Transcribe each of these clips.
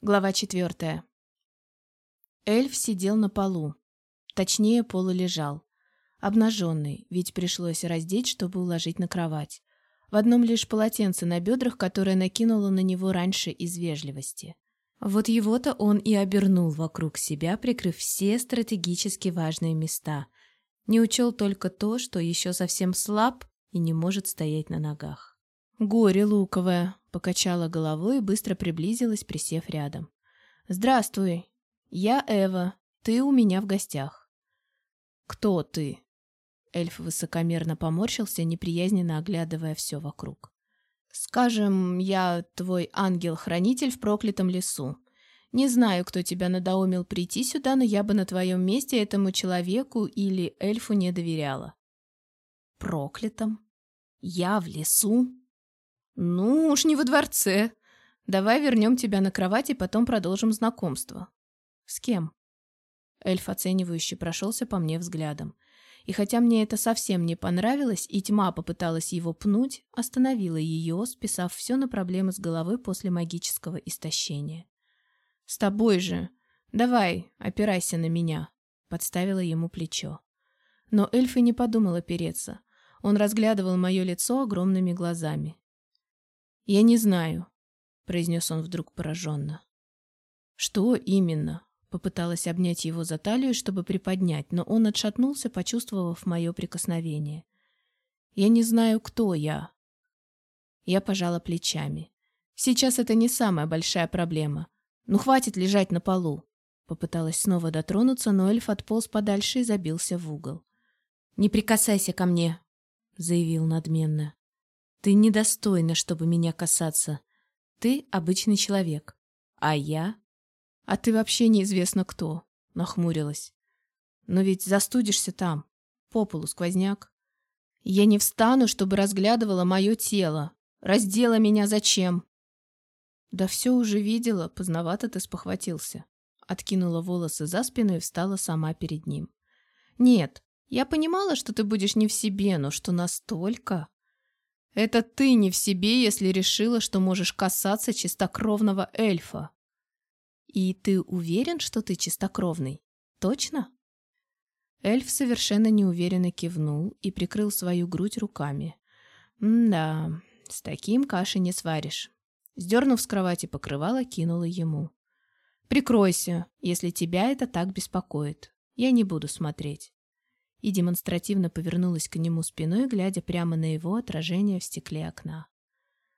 Глава четвертая. Эльф сидел на полу. Точнее, полулежал. Обнаженный, ведь пришлось раздеть, чтобы уложить на кровать. В одном лишь полотенце на бедрах, которое накинула на него раньше из вежливости. Вот его-то он и обернул вокруг себя, прикрыв все стратегически важные места. Не учел только то, что еще совсем слаб и не может стоять на ногах. «Горе луковое!» — покачала головой и быстро приблизилась, присев рядом. «Здравствуй! Я Эва. Ты у меня в гостях». «Кто ты?» Эльф высокомерно поморщился, неприязненно оглядывая все вокруг. «Скажем, я твой ангел-хранитель в проклятом лесу. Не знаю, кто тебя надоумил прийти сюда, но я бы на твоем месте этому человеку или эльфу не доверяла». «Проклятом? Я в лесу?» «Ну уж не во дворце. Давай вернем тебя на кровать и потом продолжим знакомство». «С кем?» Эльф оценивающе прошелся по мне взглядом. И хотя мне это совсем не понравилось, и тьма попыталась его пнуть, остановила ее, списав все на проблемы с головой после магического истощения. «С тобой же! Давай, опирайся на меня!» Подставила ему плечо. Но эльф и не подумал опереться. Он разглядывал мое лицо огромными глазами. «Я не знаю», — произнес он вдруг пораженно. «Что именно?» Попыталась обнять его за талию, чтобы приподнять, но он отшатнулся, почувствовав мое прикосновение. «Я не знаю, кто я». Я пожала плечами. «Сейчас это не самая большая проблема. Ну, хватит лежать на полу». Попыталась снова дотронуться, но эльф отполз подальше и забился в угол. «Не прикасайся ко мне», — заявил надменно. Ты недостойна, чтобы меня касаться. Ты обычный человек. А я? А ты вообще неизвестно кто, нахмурилась. Но ведь застудишься там, по полу сквозняк. Я не встану, чтобы разглядывала мое тело. Раздела меня зачем? Да все уже видела, поздновато ты спохватился. Откинула волосы за спину и встала сама перед ним. Нет, я понимала, что ты будешь не в себе, но что настолько... Это ты не в себе, если решила, что можешь касаться чистокровного эльфа. И ты уверен, что ты чистокровный? Точно? Эльф совершенно неуверенно кивнул и прикрыл свою грудь руками. да, с таким каши не сваришь. Сдернув с кровати покрывало, кинула ему. «Прикройся, если тебя это так беспокоит. Я не буду смотреть» и демонстративно повернулась к нему спиной, глядя прямо на его отражение в стекле окна.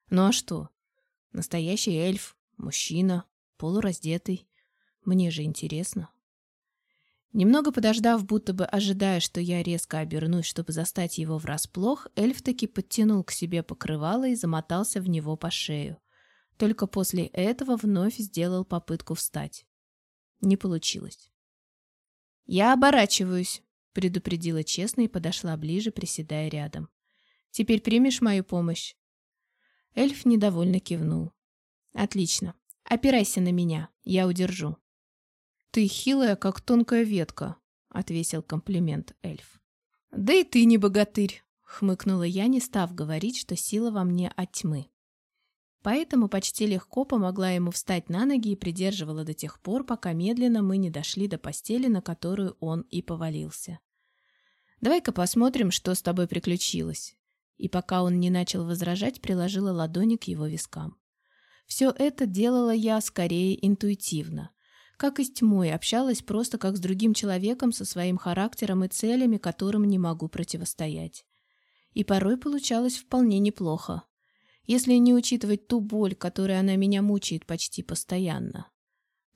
Ну а что? Настоящий эльф, мужчина, полураздетый. Мне же интересно. Немного подождав, будто бы ожидая, что я резко обернусь, чтобы застать его врасплох, эльф таки подтянул к себе покрывало и замотался в него по шею. Только после этого вновь сделал попытку встать. Не получилось. «Я оборачиваюсь», Предупредила честно и подошла ближе, приседая рядом. «Теперь примешь мою помощь?» Эльф недовольно кивнул. «Отлично. Опирайся на меня. Я удержу». «Ты хилая, как тонкая ветка», — отвесил комплимент эльф. «Да и ты не богатырь», — хмыкнула я, не став говорить, что сила во мне от тьмы. Поэтому почти легко помогла ему встать на ноги и придерживала до тех пор, пока медленно мы не дошли до постели, на которую он и повалился. «Давай-ка посмотрим, что с тобой приключилось». И пока он не начал возражать, приложила ладони к его вискам. Все это делала я скорее интуитивно. Как и с тьмой, общалась просто как с другим человеком со своим характером и целями, которым не могу противостоять. И порой получалось вполне неплохо если не учитывать ту боль, которой она меня мучает почти постоянно.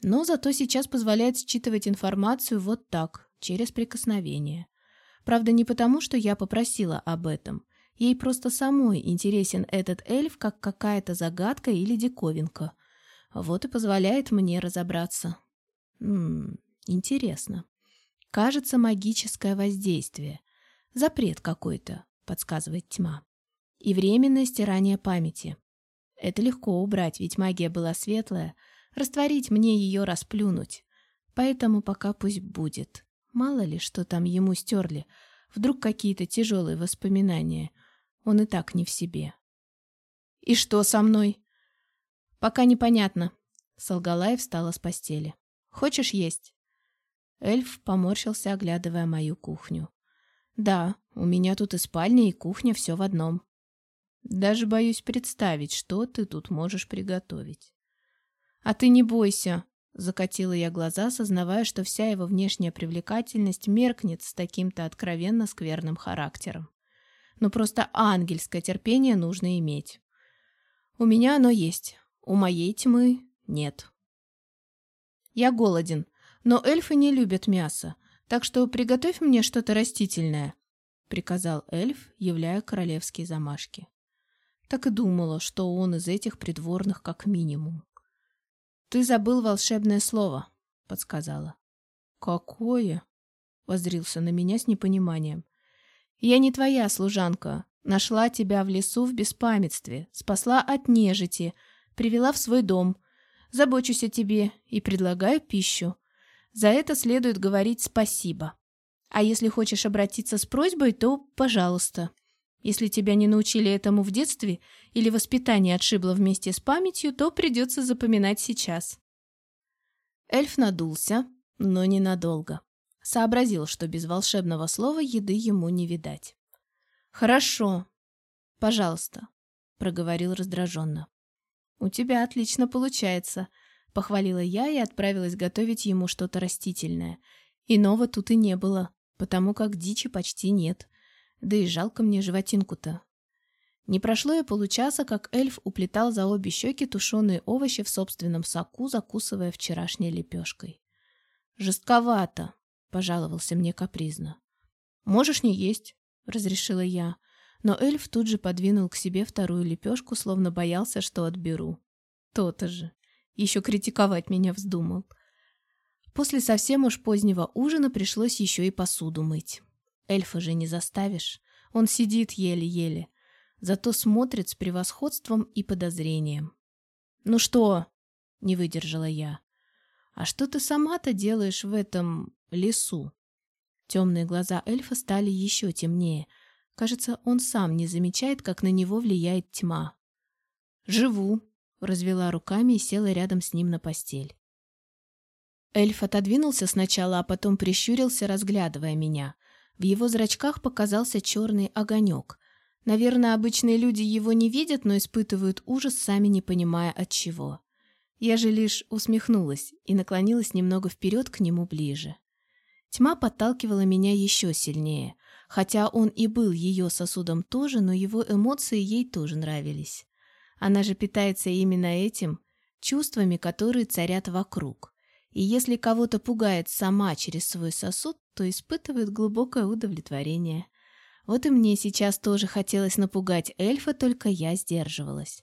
Но зато сейчас позволяет считывать информацию вот так, через прикосновение. Правда, не потому, что я попросила об этом. Ей просто самой интересен этот эльф как какая-то загадка или диковинка. Вот и позволяет мне разобраться. Ммм, интересно. Кажется, магическое воздействие. Запрет какой-то, подсказывает тьма и временное стирание памяти. Это легко убрать, ведь магия была светлая, растворить мне ее расплюнуть. Поэтому пока пусть будет. Мало ли, что там ему стерли. Вдруг какие-то тяжелые воспоминания. Он и так не в себе. «И что со мной?» «Пока непонятно. Солгала и встала с постели. «Хочешь есть?» Эльф поморщился, оглядывая мою кухню. «Да, у меня тут и спальня, и кухня, все в одном. Даже боюсь представить, что ты тут можешь приготовить». «А ты не бойся», — закатила я глаза, сознавая, что вся его внешняя привлекательность меркнет с таким-то откровенно скверным характером. «Ну просто ангельское терпение нужно иметь. У меня оно есть, у моей тьмы нет». «Я голоден, но эльфы не любят мясо, так что приготовь мне что-то растительное», — приказал эльф, являя королевские замашки. Так и думала, что он из этих придворных как минимум. «Ты забыл волшебное слово», — подсказала. «Какое?» — воздрился на меня с непониманием. «Я не твоя служанка. Нашла тебя в лесу в беспамятстве, спасла от нежити, привела в свой дом. Забочусь о тебе и предлагаю пищу. За это следует говорить спасибо. А если хочешь обратиться с просьбой, то пожалуйста. Если тебя не научили этому в детстве или воспитание отшибло вместе с памятью, то придется запоминать сейчас. Эльф надулся, но ненадолго. Сообразил, что без волшебного слова еды ему не видать. «Хорошо. Пожалуйста», — проговорил раздраженно. «У тебя отлично получается», — похвалила я и отправилась готовить ему что-то растительное. Иного тут и не было, потому как дичи почти нет. Да и жалко мне животинку-то. Не прошло и получаса, как эльф уплетал за обе щеки тушеные овощи в собственном соку, закусывая вчерашней лепешкой. «Жестковато», — пожаловался мне капризно. «Можешь не есть», — разрешила я, но эльф тут же подвинул к себе вторую лепешку, словно боялся, что отберу. То-то же. Еще критиковать меня вздумал. После совсем уж позднего ужина пришлось еще и посуду мыть. Эльфа же не заставишь. Он сидит еле-еле, зато смотрит с превосходством и подозрением. «Ну что?» — не выдержала я. «А что ты сама-то делаешь в этом лесу?» Темные глаза эльфа стали еще темнее. Кажется, он сам не замечает, как на него влияет тьма. «Живу», — развела руками и села рядом с ним на постель. Эльф отодвинулся сначала, а потом прищурился, разглядывая меня. В его зрачках показался черный огонек. Наверное, обычные люди его не видят, но испытывают ужас, сами не понимая от чего. Я же лишь усмехнулась и наклонилась немного вперед к нему ближе. Тьма подталкивала меня еще сильнее, хотя он и был ее сосудом тоже, но его эмоции ей тоже нравились. Она же питается именно этим, чувствами, которые царят вокруг. И если кого-то пугает сама через свой сосуд, то испытывает глубокое удовлетворение. Вот и мне сейчас тоже хотелось напугать эльфа, только я сдерживалась.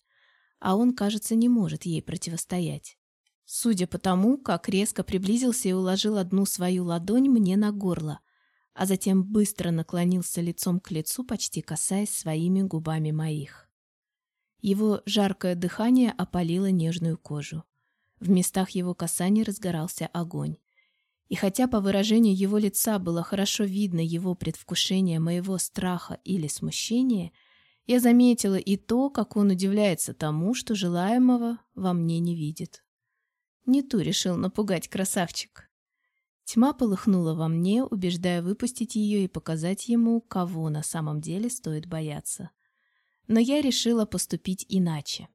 А он, кажется, не может ей противостоять. Судя по тому, как резко приблизился и уложил одну свою ладонь мне на горло, а затем быстро наклонился лицом к лицу, почти касаясь своими губами моих. Его жаркое дыхание опалило нежную кожу. В местах его касаний разгорался огонь. И хотя по выражению его лица было хорошо видно его предвкушение моего страха или смущения, я заметила и то, как он удивляется тому, что желаемого во мне не видит. Не ту решил напугать красавчик. Тьма полыхнула во мне, убеждая выпустить ее и показать ему, кого на самом деле стоит бояться. Но я решила поступить иначе.